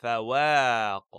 فواق.